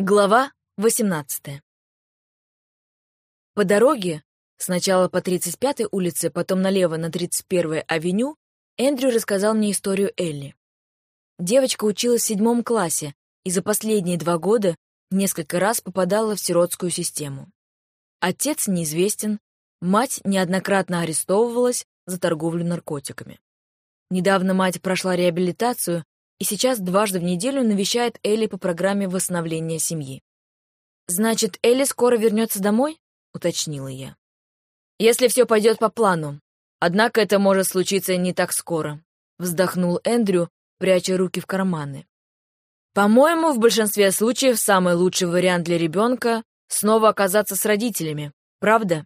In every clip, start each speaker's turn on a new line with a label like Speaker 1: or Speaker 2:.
Speaker 1: Глава 18 По дороге, сначала по 35-й улице, потом налево на 31-й авеню, Эндрю рассказал мне историю Элли. Девочка училась в седьмом классе и за последние два года несколько раз попадала в сиротскую систему. Отец неизвестен, мать неоднократно арестовывалась за торговлю наркотиками. Недавно мать прошла реабилитацию и сейчас дважды в неделю навещает Элли по программе восстановления семьи. «Значит, Элли скоро вернется домой?» — уточнила я. «Если все пойдет по плану. Однако это может случиться не так скоро», — вздохнул Эндрю, пряча руки в карманы. «По-моему, в большинстве случаев самый лучший вариант для ребенка — снова оказаться с родителями, правда?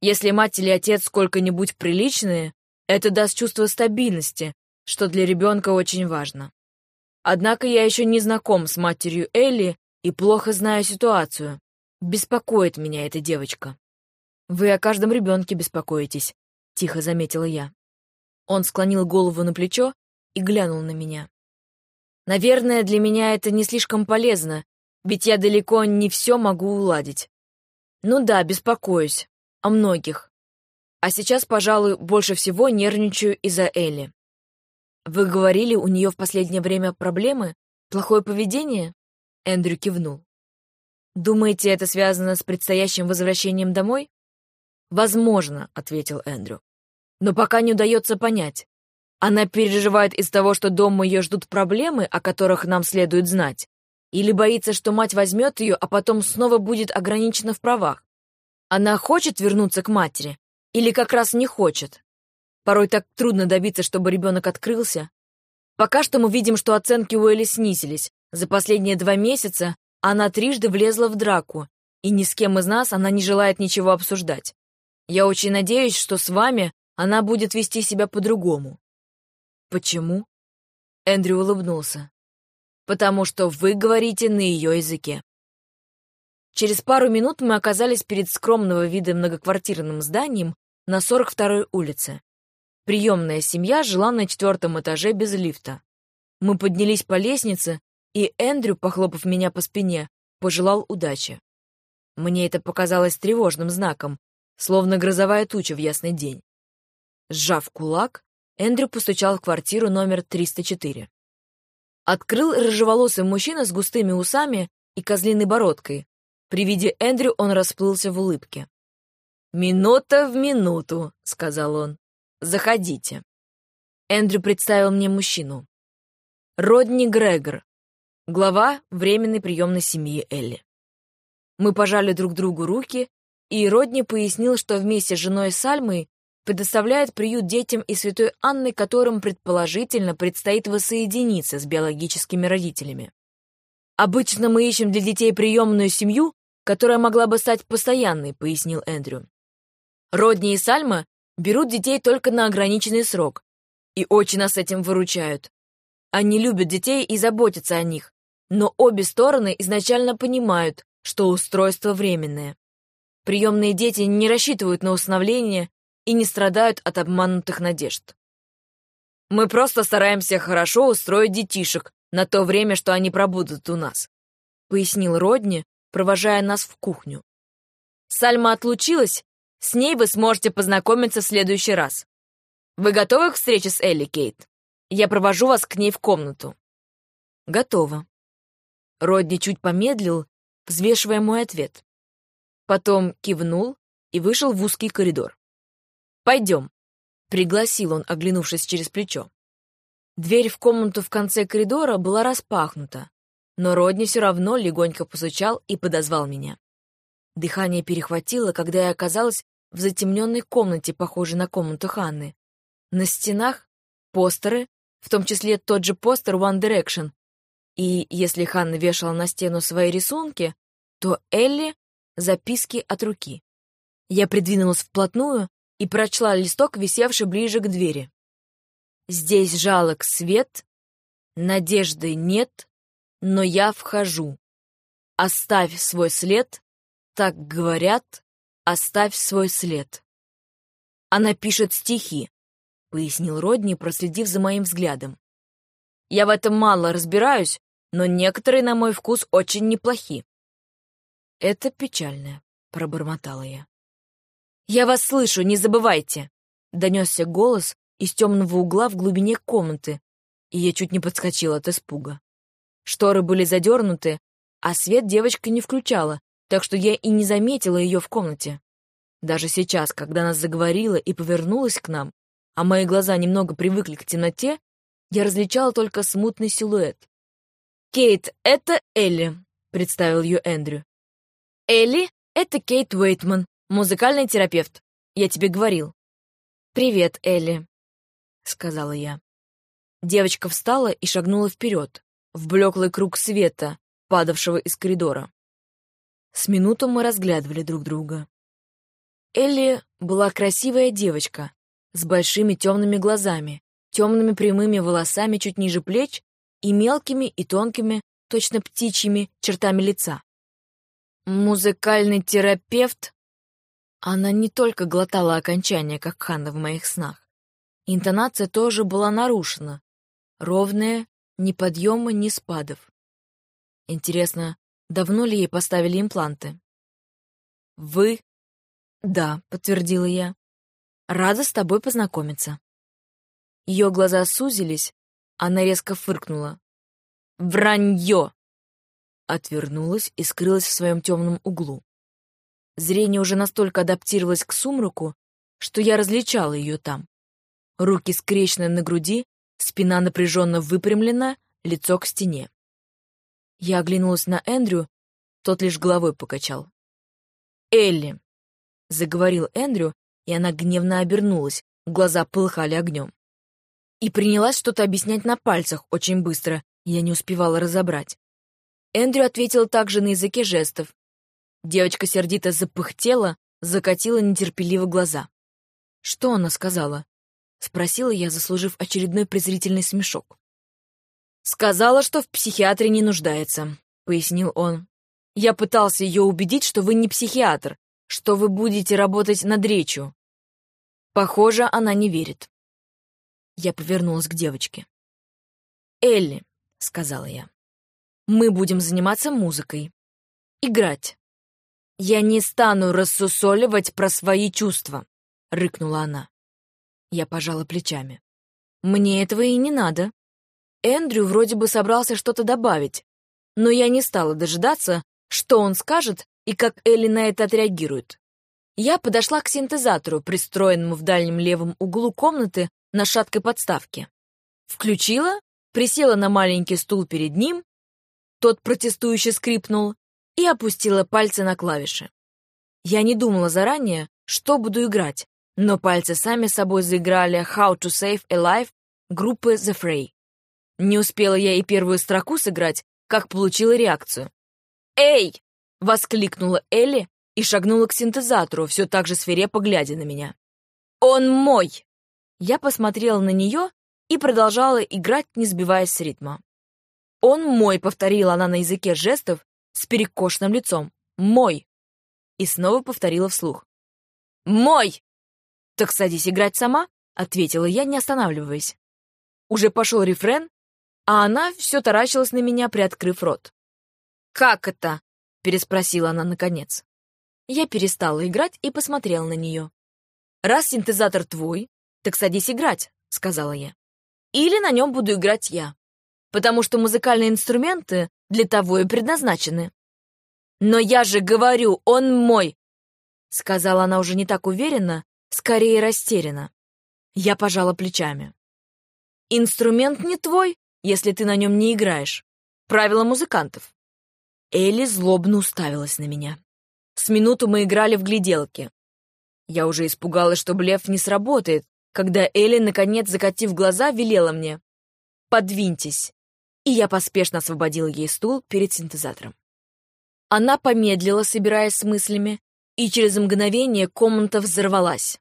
Speaker 1: Если мать или отец сколько-нибудь приличные, это даст чувство стабильности, что для ребенка очень важно. Однако я еще не знаком с матерью Элли и плохо знаю ситуацию. Беспокоит меня эта девочка. Вы о каждом ребенке беспокоитесь, тихо заметила я. Он склонил голову на плечо и глянул на меня. Наверное, для меня это не слишком полезно, ведь я далеко не все могу уладить. Ну да, беспокоюсь. О многих. А сейчас, пожалуй, больше всего нервничаю из-за Элли. «Вы говорили, у нее в последнее время проблемы? Плохое поведение?» Эндрю кивнул. «Думаете, это связано с предстоящим возвращением домой?» «Возможно», — ответил Эндрю. «Но пока не удается понять. Она переживает из того, что дома ее ждут проблемы, о которых нам следует знать, или боится, что мать возьмет ее, а потом снова будет ограничена в правах. Она хочет вернуться к матери или как раз не хочет? Порой так трудно добиться, чтобы ребенок открылся. Пока что мы видим, что оценки у Элли снизились. За последние два месяца она трижды влезла в драку, и ни с кем из нас она не желает ничего обсуждать. Я очень надеюсь, что с вами она будет вести себя по-другому. Почему? Эндрю улыбнулся. Потому что вы говорите на ее языке. Через пару минут мы оказались перед скромного вида многоквартирным зданием на 42-й улице. Приемная семья жила на четвертом этаже без лифта. Мы поднялись по лестнице, и Эндрю, похлопав меня по спине, пожелал удачи. Мне это показалось тревожным знаком, словно грозовая туча в ясный день. Сжав кулак, Эндрю постучал в квартиру номер 304. Открыл рыжеволосый мужчина с густыми усами и козлиной бородкой. При виде Эндрю он расплылся в улыбке. «Минута в минуту», — сказал он. Заходите». Эндрю представил мне мужчину. Родни Грегор, глава временной приемной семьи Элли. Мы пожали друг другу руки, и Родни пояснил, что вместе с женой Сальмой предоставляет приют детям и святой Анны, которым предположительно предстоит воссоединиться с биологическими родителями. «Обычно мы ищем для детей приемную семью, которая могла бы стать постоянной», — пояснил Эндрю. Родни и Сальма берут детей только на ограниченный срок и очень нас этим выручают. Они любят детей и заботятся о них, но обе стороны изначально понимают, что устройство временное. Приемные дети не рассчитывают на усыновление и не страдают от обманутых надежд. Мы просто стараемся хорошо устроить детишек на то время, что они пробудут у нас», — пояснил Родни, провожая нас в кухню. Сальма отлучилась, с ней вы сможете познакомиться в следующий раз. Вы готовы к встрече с Элли, Кейт? Я провожу вас к ней в комнату». «Готово». Родни чуть помедлил, взвешивая мой ответ. Потом кивнул и вышел в узкий коридор. «Пойдем», — пригласил он, оглянувшись через плечо. Дверь в комнату в конце коридора была распахнута, но Родни все равно легонько постучал и подозвал меня. Дыхание перехватило, когда я оказалась в затемненной комнате, похожей на комнату Ханны. На стенах постеры, в том числе тот же постер One Direction. И если Ханна вешала на стену свои рисунки, то Элли — записки от руки. Я придвинулась вплотную и прочла листок, висевший ближе к двери. «Здесь жалок свет, надежды нет, но я вхожу. Оставь свой след, так говорят, Оставь свой след. Она пишет стихи, пояснил Родни, проследив за моим взглядом. Я в этом мало разбираюсь, но некоторые, на мой вкус, очень неплохи. «Это печально», — пробормотала я. «Я вас слышу, не забывайте!» — донесся голос из темного угла в глубине комнаты, и я чуть не подскочила от испуга. Шторы были задернуты, а свет девочка не включала, так что я и не заметила ее в комнате. Даже сейчас, когда она заговорила и повернулась к нам, а мои глаза немного привыкли к темноте, я различала только смутный силуэт. «Кейт, это Элли», — представил ее Эндрю. «Элли — это Кейт Уэйтман, музыкальный терапевт. Я тебе говорил». «Привет, Элли», — сказала я. Девочка встала и шагнула вперед, в блеклый круг света, падавшего из коридора. С минуту мы разглядывали друг друга. Элли была красивая девочка, с большими темными глазами, темными прямыми волосами чуть ниже плеч и мелкими и тонкими, точно птичьими, чертами лица. Музыкальный терапевт? Она не только глотала окончания, как Ханна в моих снах. Интонация тоже была нарушена. Ровная, ни подъема, ни спадов. Интересно, давно ли ей поставили импланты? «Вы «Да», — подтвердила я. «Рада с тобой познакомиться». Ее глаза сузились, она резко фыркнула. «Вранье!» Отвернулась и скрылась в своем темном углу. Зрение уже настолько адаптировалось к сумраку, что я различала ее там. Руки скрещены на груди, спина напряженно выпрямлена, лицо к стене. Я оглянулась на Эндрю, тот лишь головой покачал. «Элли, заговорил Эндрю, и она гневно обернулась, глаза полыхали огнем. И принялась что-то объяснять на пальцах очень быстро, я не успевала разобрать. Эндрю ответил также на языке жестов. Девочка сердито запыхтела, закатила нетерпеливо глаза. «Что она сказала?» — спросила я, заслужив очередной презрительный смешок. «Сказала, что в психиатре не нуждается», — пояснил он. «Я пытался ее убедить, что вы не психиатр, что вы будете работать над речью. Похоже, она не верит. Я повернулась к девочке. «Элли», — сказала я, — «мы будем заниматься музыкой. Играть. Я не стану рассусоливать про свои чувства», — рыкнула она. Я пожала плечами. «Мне этого и не надо». Эндрю вроде бы собрался что-то добавить, но я не стала дожидаться, что он скажет, и как Элли на это отреагирует. Я подошла к синтезатору, пристроенному в дальнем левом углу комнаты на шаткой подставке. Включила, присела на маленький стул перед ним, тот протестующе скрипнул, и опустила пальцы на клавиши. Я не думала заранее, что буду играть, но пальцы сами собой заиграли «How to Save a Life» группы The Fray. Не успела я и первую строку сыграть, как получила реакцию. «Эй!» Воскликнула Элли и шагнула к синтезатору, все так же свирепо глядя на меня. «Он мой!» Я посмотрела на нее и продолжала играть, не сбиваясь с ритма. «Он мой», — повторила она на языке жестов с перекошенным лицом. «Мой!» И снова повторила вслух. «Мой!» «Так садись играть сама», — ответила я, не останавливаясь. Уже пошел рефрен, а она все таращилась на меня, приоткрыв рот. «Как это?» — переспросила она наконец. Я перестала играть и посмотрела на нее. «Раз синтезатор твой, так садись играть», — сказала я. «Или на нем буду играть я, потому что музыкальные инструменты для того и предназначены». «Но я же говорю, он мой!» — сказала она уже не так уверенно, скорее растерянно. Я пожала плечами. «Инструмент не твой, если ты на нем не играешь. Правила музыкантов. Элли злобно уставилась на меня. С минуту мы играли в гляделки. Я уже испугалась, что блеф не сработает, когда Элли, наконец, закатив глаза, велела мне «Подвиньтесь!» И я поспешно освободила ей стул перед синтезатором. Она помедлила, собираясь с мыслями, и через мгновение комната взорвалась.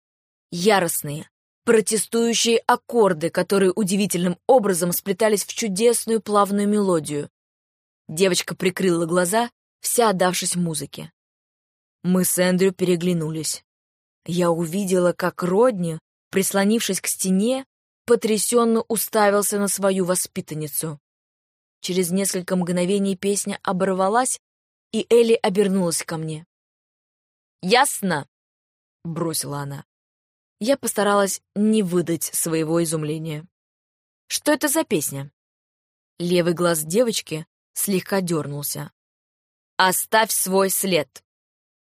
Speaker 1: Яростные, протестующие аккорды, которые удивительным образом сплетались в чудесную плавную мелодию, Девочка прикрыла глаза, вся отдавшись музыке. Мы с Эндрю переглянулись. Я увидела, как Родни, прислонившись к стене, потрясенно уставился на свою воспитанницу. Через несколько мгновений песня оборвалась, и Элли обернулась ко мне. «Ясно!» — бросила она. Я постаралась не выдать своего изумления. «Что это за песня?» Левый глаз девочки слегка дернулся. «Оставь свой след!»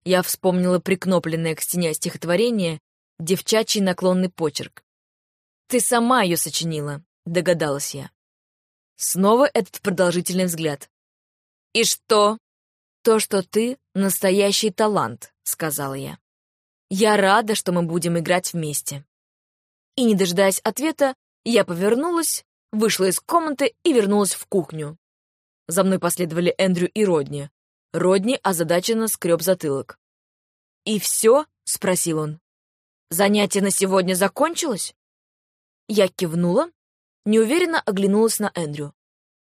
Speaker 1: Я вспомнила прикнопленное к стене стихотворение «Девчачий наклонный почерк». «Ты сама ее сочинила», — догадалась я. Снова этот продолжительный взгляд. «И что?» «То, что ты — настоящий талант», — сказала я. «Я рада, что мы будем играть вместе». И, не дожидаясь ответа, я повернулась, вышла из комнаты и вернулась в кухню. За мной последовали Эндрю и Родни. Родни озадаченно скреб затылок. «И все?» — спросил он. «Занятие на сегодня закончилось?» Я кивнула, неуверенно оглянулась на Эндрю.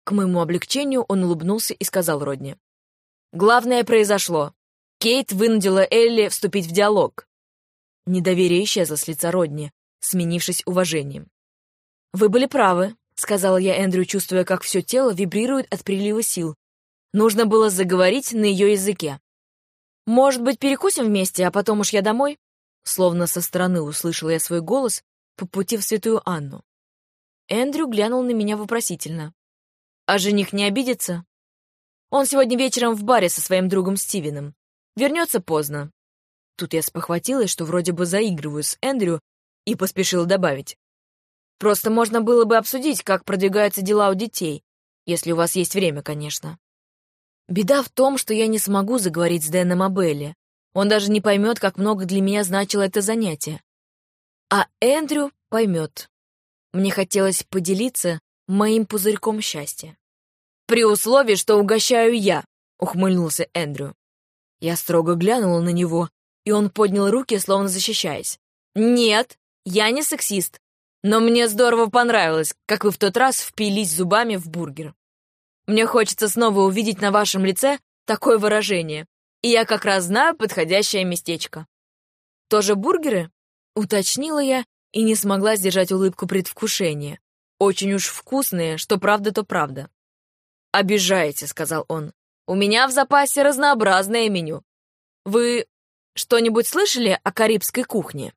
Speaker 1: К моему облегчению он улыбнулся и сказал Родни. «Главное произошло. Кейт вынудила Элли вступить в диалог». Недоверие исчезло с лица Родни, сменившись уважением. «Вы были правы», — сказала я Эндрю, чувствуя, как все тело вибрирует от прилива сил, Нужно было заговорить на ее языке. «Может быть, перекусим вместе, а потом уж я домой?» Словно со стороны услышала я свой голос по пути в Святую Анну. Эндрю глянул на меня вопросительно. «А жених не обидится?» «Он сегодня вечером в баре со своим другом Стивеном. Вернется поздно». Тут я спохватилась, что вроде бы заигрываю с Эндрю, и поспешила добавить. «Просто можно было бы обсудить, как продвигаются дела у детей, если у вас есть время, конечно». Беда в том, что я не смогу заговорить с Дэном о Белле. Он даже не поймет, как много для меня значило это занятие. А Эндрю поймет. Мне хотелось поделиться моим пузырьком счастья. «При условии, что угощаю я», — ухмыльнулся Эндрю. Я строго глянула на него, и он поднял руки, словно защищаясь. «Нет, я не сексист, но мне здорово понравилось, как вы в тот раз впились зубами в бургер. Мне хочется снова увидеть на вашем лице такое выражение, и я как раз знаю подходящее местечко. Тоже бургеры? Уточнила я и не смогла сдержать улыбку предвкушения. Очень уж вкусные, что правда, то правда. «Обижаете», — сказал он. «У меня в запасе разнообразное меню. Вы что-нибудь слышали о карибской кухне?»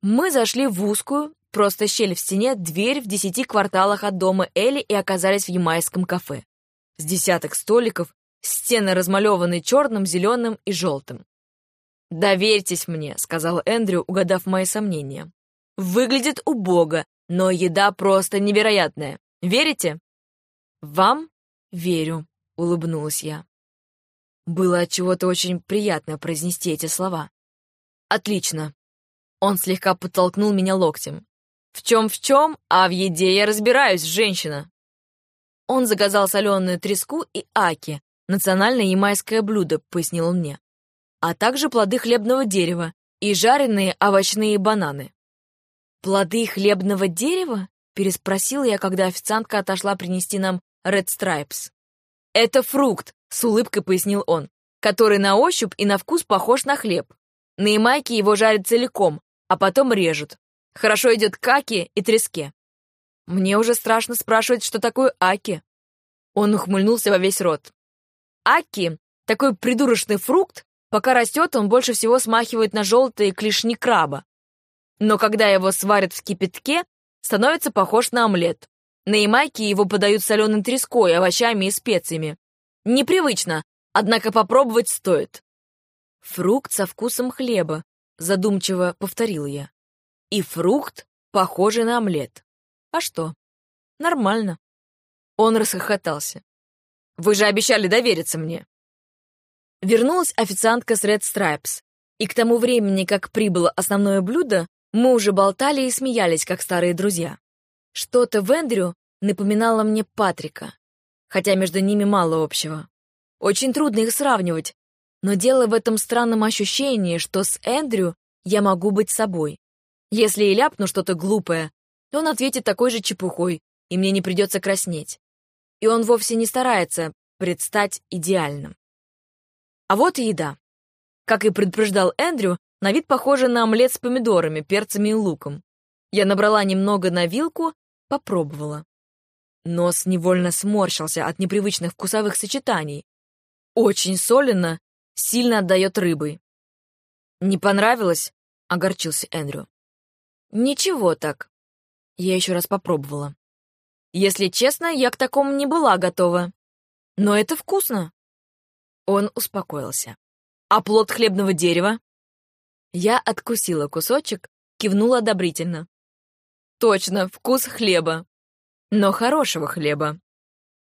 Speaker 1: Мы зашли в узкую, Просто щель в стене, дверь в десяти кварталах от дома Элли и оказались в ямайском кафе. С десяток столиков, стены размалеваны черным, зеленым и желтым. «Доверьтесь мне», — сказал Эндрю, угадав мои сомнения. «Выглядит убого, но еда просто невероятная. Верите?» «Вам верю», — улыбнулась я. Было от чего-то очень приятно произнести эти слова. «Отлично». Он слегка подтолкнул меня локтем. В чем-в чем, а в еде я разбираюсь, женщина. Он заказал соленую треску и аки, национальное ямайское блюдо, пояснил он мне, а также плоды хлебного дерева и жареные овощные бананы. «Плоды хлебного дерева?» — переспросила я, когда официантка отошла принести нам Red Stripes. «Это фрукт», — с улыбкой пояснил он, который на ощупь и на вкус похож на хлеб. На Ямайке его жарят целиком, а потом режут. Хорошо идет каки и треске. Мне уже страшно спрашивать, что такое аки. Он ухмыльнулся во весь рот. Аки — такой придурочный фрукт, пока растет, он больше всего смахивает на желтые клешни краба. Но когда его сварят в кипятке, становится похож на омлет. На Ямайке его подают соленой треской, овощами и специями. Непривычно, однако попробовать стоит. Фрукт со вкусом хлеба, задумчиво повторил я. И фрукт, похожий на омлет. А что? Нормально. Он расхохотался. Вы же обещали довериться мне. Вернулась официантка с Red Stripes, и к тому времени, как прибыло основное блюдо, мы уже болтали и смеялись, как старые друзья. Что-то в Эндрю напоминало мне Патрика, хотя между ними мало общего. Очень трудно их сравнивать, но дело в этом странном ощущении, что с Эндрю я могу быть собой. Если и ляпну что-то глупое, он ответит такой же чепухой, и мне не придется краснеть. И он вовсе не старается предстать идеальным. А вот и еда. Как и предупреждал Эндрю, на вид похоже на омлет с помидорами, перцами и луком. Я набрала немного на вилку, попробовала. Нос невольно сморщился от непривычных вкусовых сочетаний. Очень солено, сильно отдает рыбой. «Не понравилось?» — огорчился Эндрю. «Ничего так». Я еще раз попробовала. «Если честно, я к такому не была готова. Но это вкусно». Он успокоился. «А плод хлебного дерева?» Я откусила кусочек, кивнула одобрительно. «Точно, вкус хлеба. Но хорошего хлеба.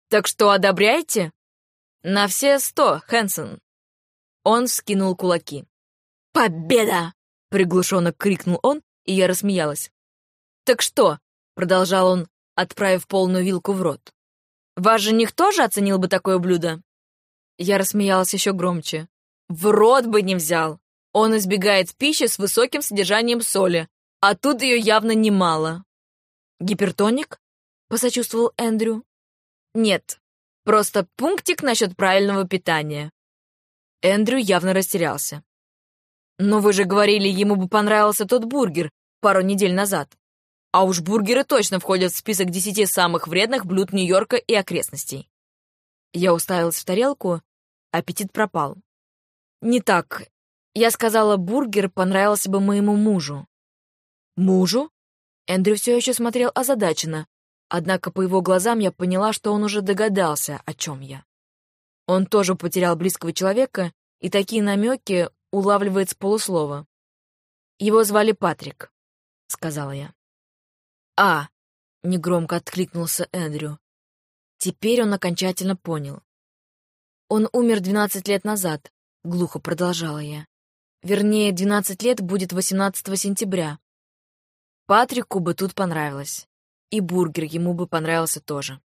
Speaker 1: Так что одобряете?» «На все сто, Хэнсон!» Он скинул кулаки. «Победа!» — приглушенно крикнул он, и я рассмеялась. «Так что?» — продолжал он, отправив полную вилку в рот. «Ваш жених тоже оценил бы такое блюдо?» Я рассмеялась еще громче. «В рот бы не взял! Он избегает пищи с высоким содержанием соли, а тут ее явно немало». «Гипертоник?» — посочувствовал Эндрю. «Нет, просто пунктик насчет правильного питания». Эндрю явно растерялся. Но вы же говорили, ему бы понравился тот бургер пару недель назад. А уж бургеры точно входят в список десяти самых вредных блюд Нью-Йорка и окрестностей. Я уставилась в тарелку, аппетит пропал. Не так. Я сказала, бургер понравился бы моему мужу. Мужу? Эндрю все еще смотрел озадаченно, однако по его глазам я поняла, что он уже догадался, о чем я. Он тоже потерял близкого человека, и такие намеки улавливает с полуслова. «Его звали Патрик», — сказала я. «А!» — негромко откликнулся Эндрю. Теперь он окончательно понял. «Он умер 12 лет назад», — глухо продолжала я. «Вернее, 12 лет будет 18 сентября. Патрику бы тут понравилось. И бургер ему бы понравился тоже».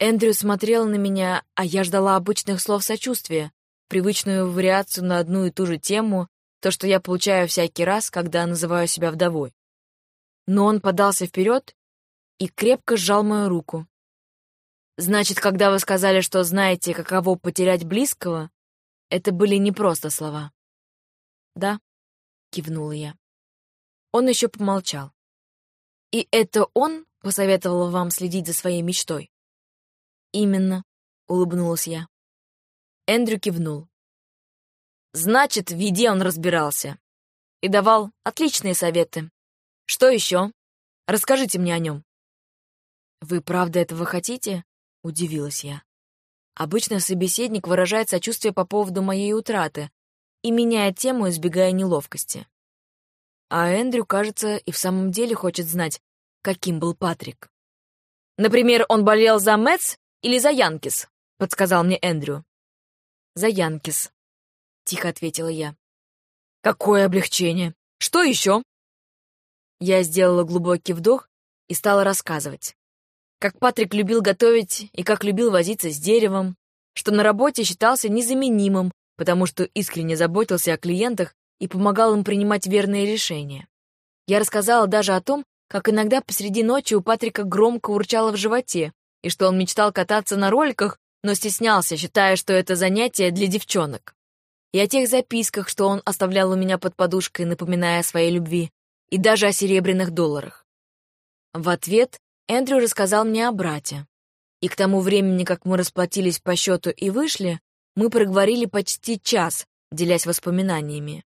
Speaker 1: Эндрю смотрел на меня, а я ждала обычных слов сочувствия, привычную вариацию на одну и ту же тему, то, что я получаю всякий раз, когда называю себя вдовой. Но он подался вперед и крепко сжал мою руку. «Значит, когда вы сказали, что знаете, каково потерять близкого, это были не просто слова». «Да», — кивнула я. Он еще помолчал. «И это он посоветовал вам следить за своей мечтой?» «Именно», — улыбнулась я. Эндрю кивнул. Значит, в еде он разбирался. И давал отличные советы. Что еще? Расскажите мне о нем. Вы правда этого хотите? Удивилась я. Обычно собеседник выражает сочувствие по поводу моей утраты и меняет тему, избегая неловкости. А Эндрю, кажется, и в самом деле хочет знать, каким был Патрик. «Например, он болел за Мэтс или за Янкис?» — подсказал мне Эндрю за Янкис», — тихо ответила я. «Какое облегчение! Что еще?» Я сделала глубокий вдох и стала рассказывать. Как Патрик любил готовить и как любил возиться с деревом, что на работе считался незаменимым, потому что искренне заботился о клиентах и помогал им принимать верные решения. Я рассказала даже о том, как иногда посреди ночи у Патрика громко урчало в животе, и что он мечтал кататься на роликах но стеснялся, считая, что это занятие для девчонок. И о тех записках, что он оставлял у меня под подушкой, напоминая о своей любви, и даже о серебряных долларах. В ответ Эндрю рассказал мне о брате. И к тому времени, как мы расплатились по счету и вышли, мы проговорили почти час, делясь воспоминаниями.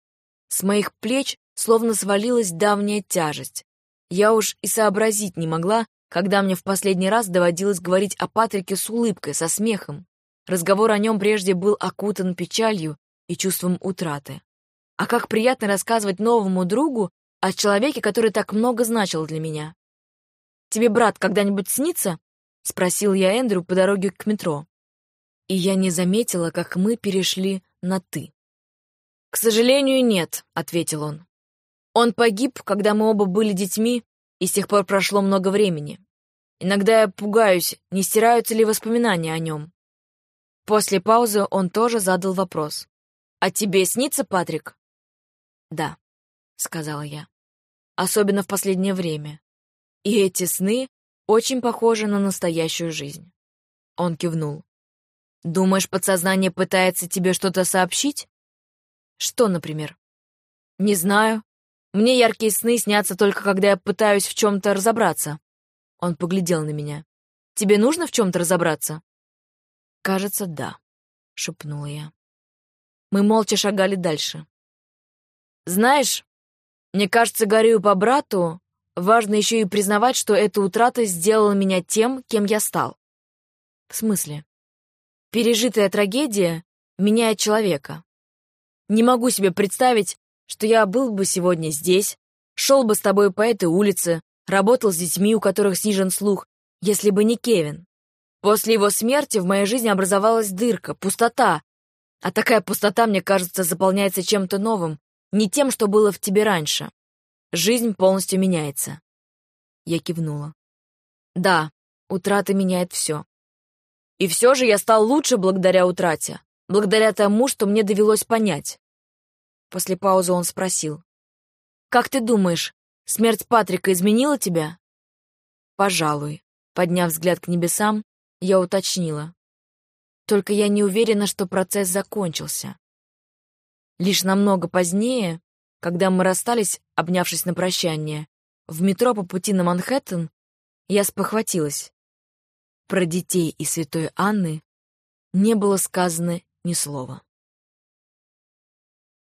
Speaker 1: С моих плеч словно свалилась давняя тяжесть. Я уж и сообразить не могла, когда мне в последний раз доводилось говорить о Патрике с улыбкой, со смехом. Разговор о нем прежде был окутан печалью и чувством утраты. А как приятно рассказывать новому другу о человеке, который так много значил для меня. «Тебе брат когда-нибудь снится?» — спросил я Эндрю по дороге к метро. И я не заметила, как мы перешли на «ты». «К сожалению, нет», — ответил он. «Он погиб, когда мы оба были детьми, и с тех пор прошло много времени. Иногда я пугаюсь, не стираются ли воспоминания о нем. После паузы он тоже задал вопрос. «А тебе снится, Патрик?» «Да», — сказала я. «Особенно в последнее время. И эти сны очень похожи на настоящую жизнь». Он кивнул. «Думаешь, подсознание пытается тебе что-то сообщить?» «Что, например?» «Не знаю. Мне яркие сны снятся только, когда я пытаюсь в чем-то разобраться. Он поглядел на меня. Тебе нужно в чем-то разобраться?» «Кажется, да», — шепнула я. Мы молча шагали дальше. «Знаешь, мне кажется, горю по брату, важно еще и признавать, что эта утрата сделала меня тем, кем я стал». «В смысле?» «Пережитая трагедия меняет человека. Не могу себе представить, что я был бы сегодня здесь, шел бы с тобой по этой улице, работал с детьми, у которых снижен слух, если бы не Кевин. После его смерти в моей жизни образовалась дырка, пустота. А такая пустота, мне кажется, заполняется чем-то новым, не тем, что было в тебе раньше. Жизнь полностью меняется. Я кивнула. Да, утрата меняет все. И все же я стал лучше благодаря утрате, благодаря тому, что мне довелось понять. После паузы он спросил. «Как ты думаешь, смерть Патрика изменила тебя?» «Пожалуй», — подняв взгляд к небесам, я уточнила. Только я не уверена, что процесс закончился. Лишь намного позднее, когда мы расстались, обнявшись на прощание, в метро по пути на Манхэттен, я спохватилась. Про детей и святой Анны не было сказано ни слова.